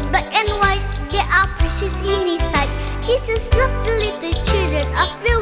were black and white, there are precious in his sight. Jesus loved the little children of the